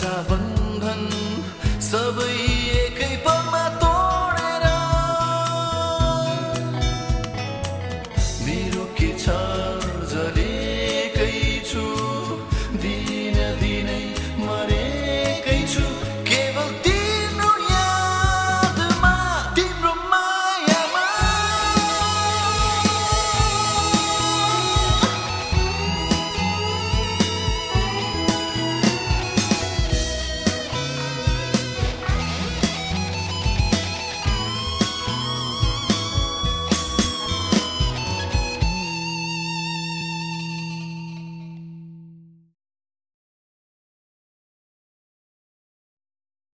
tavern